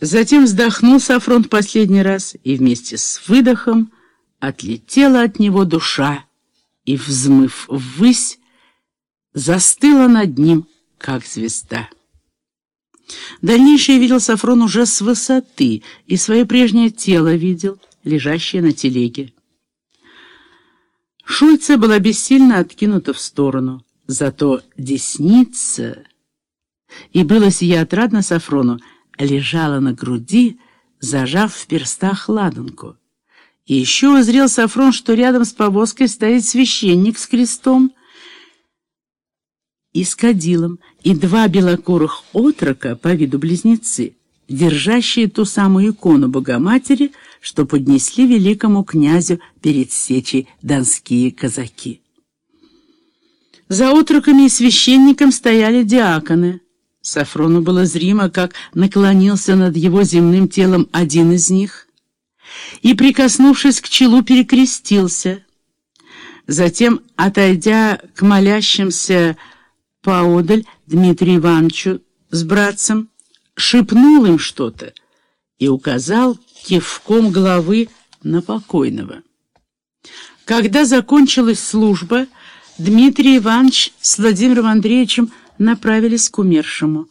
Затем вздохнул Сафрон последний раз, и вместе с выдохом отлетела от него душа, и, взмыв ввысь, застыла над ним, как звезда. Дальнейшее видел Сафрон уже с высоты, и свое прежнее тело видел, лежащее на телеге. Шульца была бессильно откинута в сторону, зато десница, и было сия отрадно Сафрону, лежала на груди, зажав в перстах ладанку. И еще узрел Сафрон, что рядом с повозкой стоит священник с крестом и с кадилом, и два белокурых отрока, по виду близнецы, держащие ту самую икону Богоматери, что поднесли великому князю перед сечей донские казаки. За отроками и священником стояли диаконы — Сафрону было зримо, как наклонился над его земным телом один из них и, прикоснувшись к челу, перекрестился. Затем, отойдя к молящимся поодаль Дмитрию Ивановичу с братцем, шепнул им что-то и указал кивком головы на покойного. Когда закончилась служба, Дмитрий Иванович с Владимиром Андреевичем направились к умершему.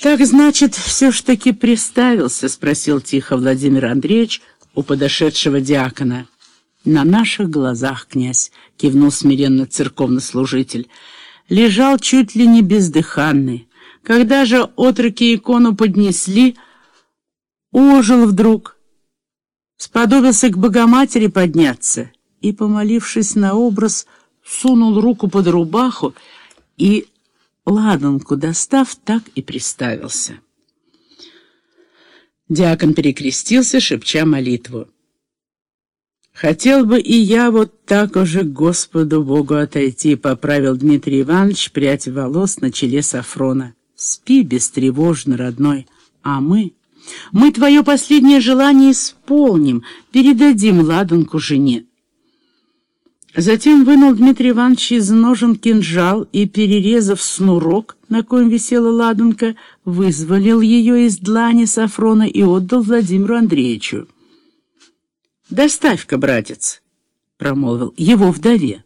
«Так, значит, все ж таки приставился?» — спросил тихо Владимир Андреевич у подошедшего диакона. «На наших глазах, князь», — кивнул смиренно церковнослужитель, — лежал чуть ли не бездыханный. Когда же отроки икону поднесли, ожил вдруг, сподобился к Богоматери подняться и, помолившись на образ, сунул руку под рубаху и ладанку достав, так и приставился. Диакон перекрестился, шепча молитву. «Хотел бы и я вот так уже к Господу Богу отойти», — поправил Дмитрий Иванович прядь волос на челе Сафрона. «Спи бестревожно, родной, а мы...» «Мы твое последнее желание исполним, передадим ладанку жене». Затем вынул Дмитрий Иванович из ножен кинжал и, перерезав снурок, на коем висела ладанка, вызволил ее из длани Сафрона и отдал Владимиру Андреевичу. «Доставь-ка, братец», — промолвил, — «его вдове».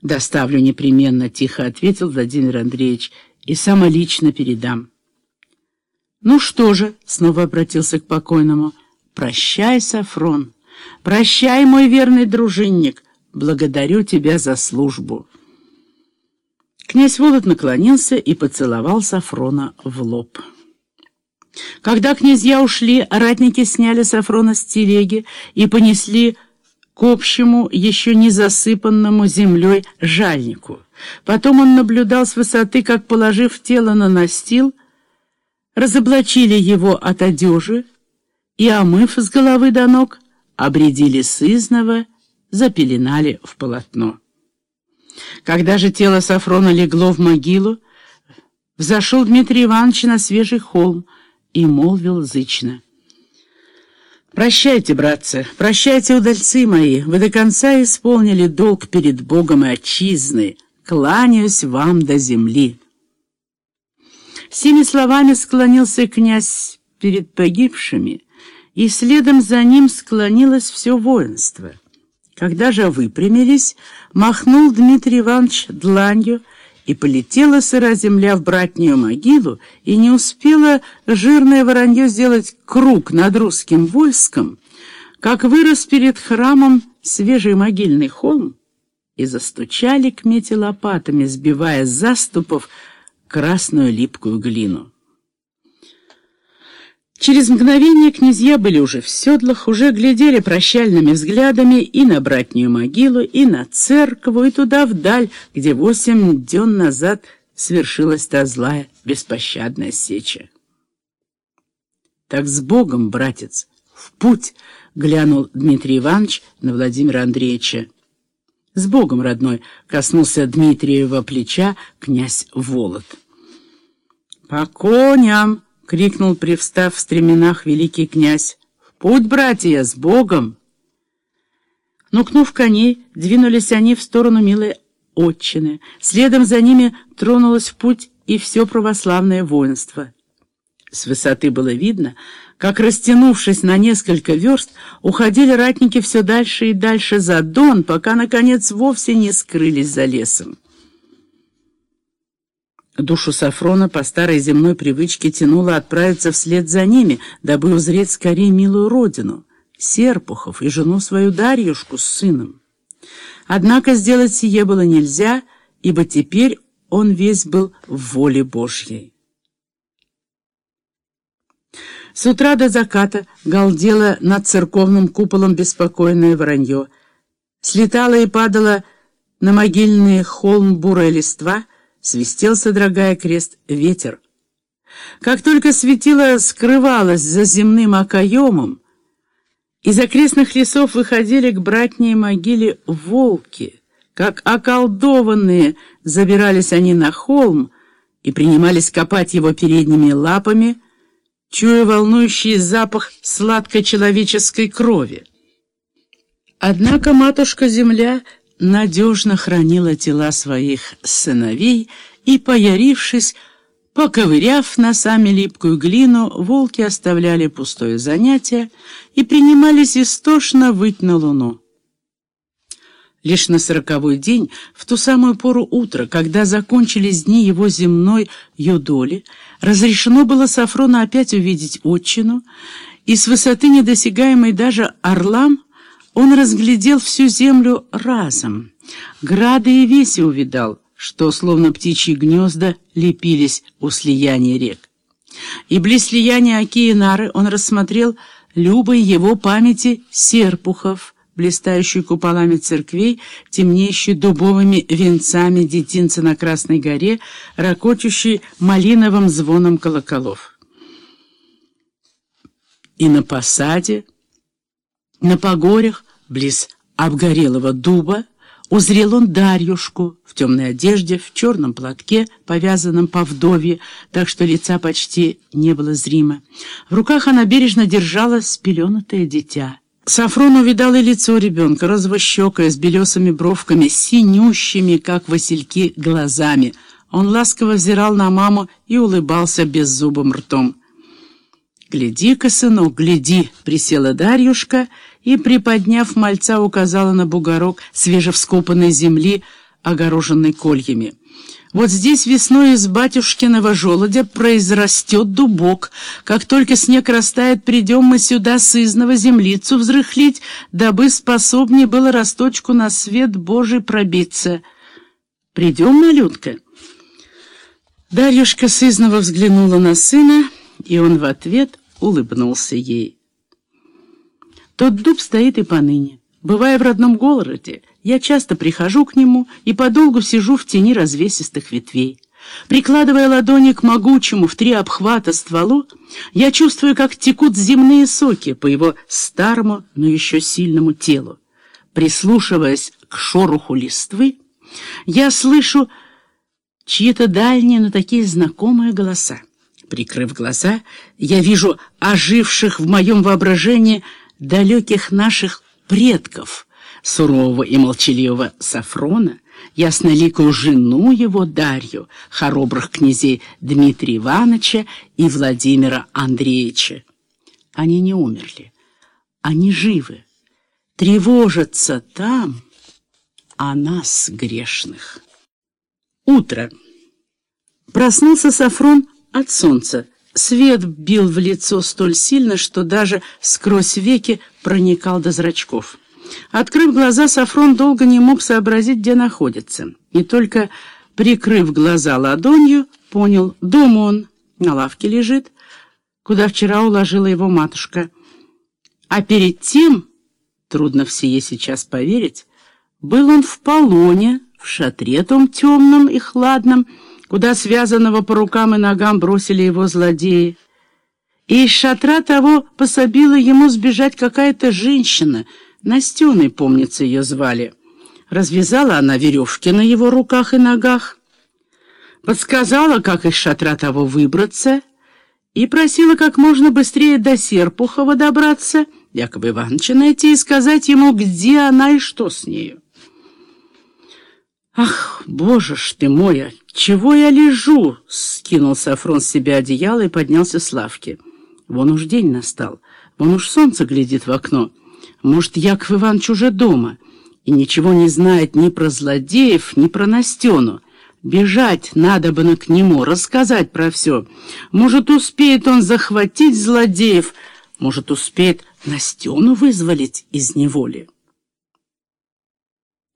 «Доставлю непременно», — тихо ответил Владимир Андреевич, — «и самолично передам». «Ну что же», — снова обратился к покойному, — «прощай, Сафрон, прощай, мой верный дружинник, благодарю тебя за службу». Князь Волод наклонился и поцеловал Сафрона в лоб. Когда князья ушли, ратники сняли Сафрона с телеги и понесли к общему, еще не засыпанному землей жальнику. Потом он наблюдал с высоты, как, положив тело на настил, разоблачили его от одежи и, омыв с головы до ног, обредили сызного запеленали в полотно. Когда же тело Сафрона легло в могилу, взошел Дмитрий Иванович на свежий холм и молвил зычно. «Прощайте, братцы, прощайте, удальцы мои, вы до конца исполнили долг перед Богом и отчизной, кланяюсь вам до земли». Сими словами склонился князь перед погибшими, и следом за ним склонилось все воинство — когда же выпрямились, махнул Дмитрий Иванович дланью, и полетела сыра земля в братнюю могилу, и не успела жирное воронье сделать круг над русским войском, как вырос перед храмом свежий могильный холм, и застучали к мете лопатами, сбивая заступов красную липкую глину. Через мгновение князья были уже в седлах, уже глядели прощальными взглядами и на братнюю могилу, и на церковь, и туда вдаль, где восемь дён назад свершилась та злая, беспощадная сеча. «Так с Богом, братец, в путь!» — глянул Дмитрий Иванович на Владимира Андреевича. «С Богом, родной!» — коснулся Дмитриева плеча князь Волод. «По коням!» — крикнул, привстав в стременах великий князь. «В путь, братья, с Богом!» Нукнув коней, двинулись они в сторону милой отчины. Следом за ними тронулось в путь и все православное воинство. С высоты было видно, как, растянувшись на несколько верст, уходили ратники все дальше и дальше за Дон, пока, наконец, вовсе не скрылись за лесом. Душу Сафрона по старой земной привычке тянуло отправиться вслед за ними, дабы узреть скорее милую родину, Серпухов и жену свою Дарьюшку с сыном. Однако сделать сие было нельзя, ибо теперь он весь был в воле Божьей. С утра до заката галдело над церковным куполом беспокойное вранье. Слетало и падало на могильный холм бурая листва, свистел, содрогая крест, ветер. Как только светило скрывалось за земным окоемом, из окрестных лесов выходили к братней могиле волки. Как околдованные забирались они на холм и принимались копать его передними лапами, чуя волнующий запах сладкой человеческой крови. Однако матушка-земля надежно хранила тела своих сыновей, и, поярившись, поковыряв носами липкую глину, волки оставляли пустое занятие и принимались истошно выть на луну. Лишь на сороковой день, в ту самую пору утра, когда закончились дни его земной юдоли, разрешено было Сафрону опять увидеть отчину, и с высоты, недосягаемой даже орлам, он разглядел всю землю разом. Грады и веси увидал, что, словно птичьи гнезда, лепились у слияния рек. И близ слияния Оки и Нары он рассмотрел любой его памяти серпухов — блистающую куполами церквей, темнеющей дубовыми венцами детинца на Красной горе, ракочущей малиновым звоном колоколов. И на посаде, на погорях, близ обгорелого дуба, узрел он Дарьюшку в темной одежде, в черном платке, повязанном по вдовье, так что лица почти не было зримо. В руках она бережно держала спеленутое дитя. Сафрон увидал и лицо ребенка, розовощекое, с белесыми бровками, синющими, как васильки, глазами. Он ласково взирал на маму и улыбался беззубым ртом. «Гляди-ка, сынок, гляди!» — присела Дарьюшка и, приподняв мальца, указала на бугорок свежевскопанной земли, огороженной кольями. Вот здесь весной из батюшкиного желудя произрастет дубок. Как только снег растает, придем мы сюда сызного землицу взрыхлить, дабы способнее было росточку на свет Божий пробиться. Придем, малютка?» Дарьюшка сызново взглянула на сына, и он в ответ улыбнулся ей. Тот дуб стоит и поныне. Бывая в родном городе, я часто прихожу к нему и подолгу сижу в тени развесистых ветвей. Прикладывая ладони к могучему в три обхвата стволу, я чувствую, как текут земные соки по его старому, но еще сильному телу. Прислушиваясь к шороху листвы, я слышу чьи-то дальние, но такие знакомые голоса. Прикрыв глаза, я вижу оживших в моем воображении далеких наших предков, сурового и молчаливого Сафрона, ясноликую жену его Дарью, хоробрых князей Дмитрия Ивановича и Владимира Андреевича. Они не умерли, они живы, тревожатся там о нас, грешных. Утро. Проснулся Сафрон от солнца. Свет бил в лицо столь сильно, что даже сквозь веки проникал до зрачков. Открыв глаза, Сафрон долго не мог сообразить, где находится. И только прикрыв глаза ладонью, понял, дома он, на лавке лежит, куда вчера уложила его матушка. А перед тем, трудно в сие сейчас поверить, был он в полоне, в шатре том темном и хладном, куда связанного по рукам и ногам бросили его злодеи. И из шатра того пособила ему сбежать какая-то женщина, Настеной, помнится, ее звали. Развязала она веревки на его руках и ногах, подсказала, как из шатра того выбраться, и просила как можно быстрее до Серпухова добраться, якобы Ивановича найти и сказать ему, где она и что с нею. «Ах, боже ж ты мой, чего я лежу?» — скинул Сафрон с себя одеяло и поднялся с лавки. Вон уж день настал, вон уж солнце глядит в окно. Может, Яков Иванович уже дома и ничего не знает ни про злодеев, ни про Настену. Бежать надо бы на к нему, рассказать про все. Может, успеет он захватить злодеев, может, успеет Настену вызволить из неволи.